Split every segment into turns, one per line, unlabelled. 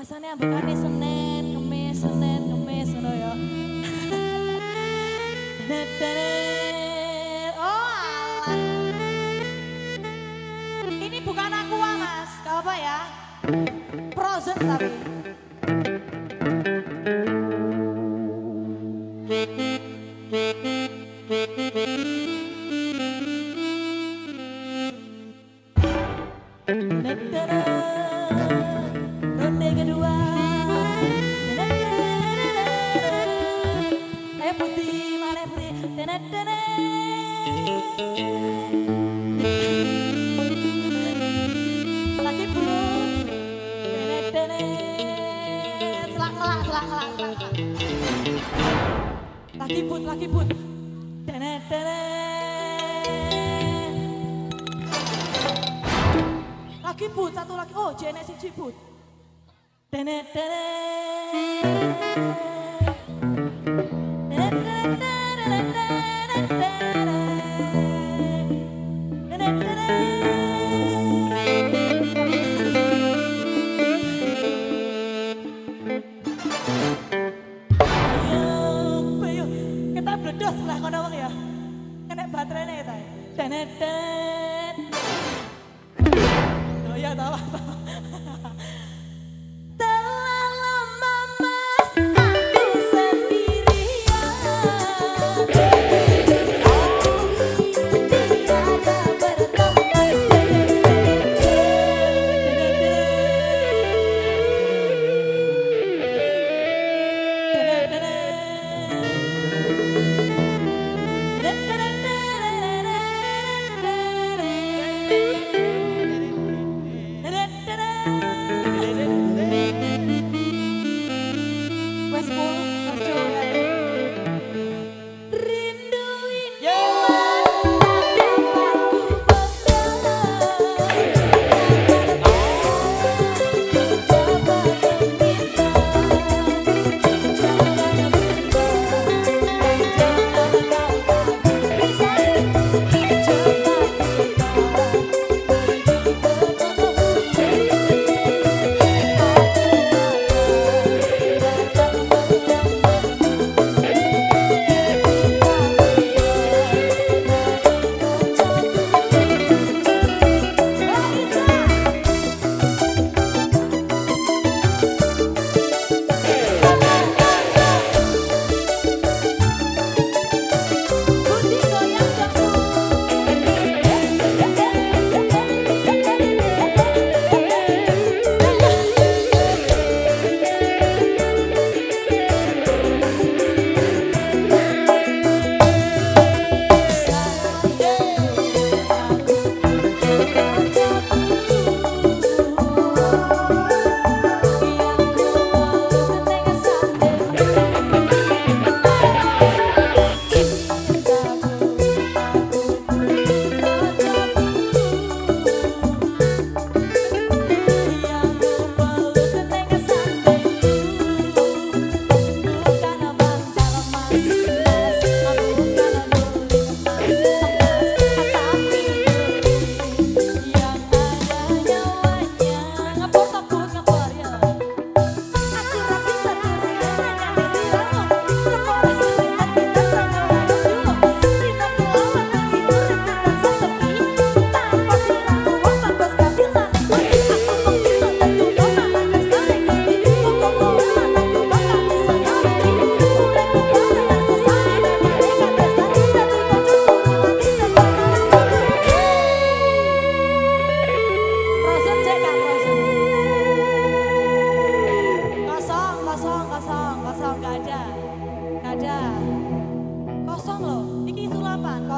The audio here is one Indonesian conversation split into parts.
Masane ambekane Senin, Kamis, Senin, Kamis ngono ya. Oh alah. Ini bukan aku Mas, gak apa ya. frozen tapi. Lagi put, lagi put. Lagi put, satu lagi. Oh, jenek si ciput. Denet, Ayo, wong ya. Kena baterainya kita. Denet, denet. Oh iya, tahu.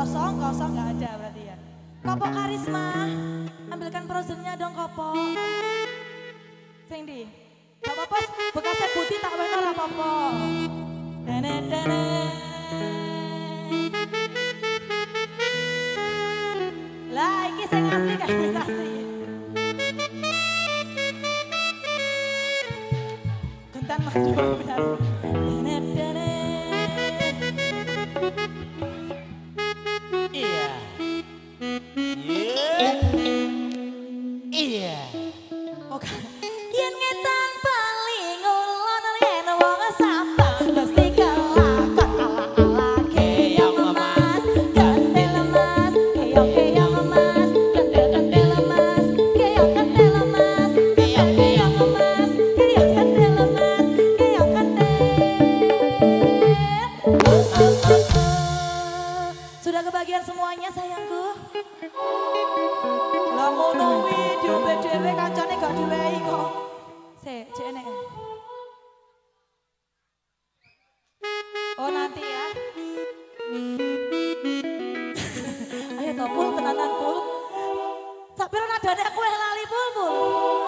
Kosong, kosong, gak ada berarti ya. Kopo karisma, ambilkan frozennya dong kopo. Sing di. Gak apa-apa, bekasnya putih tak benar apa-apa. Denet, denet. Lah, iki sing asli gak asli. Gentan maju dhewe kancane gak diwehi kok. Sik, jek enek. Oh nanti ya. Ayo to pul tenanan pul. Sak pira nadane aku lali pul pul.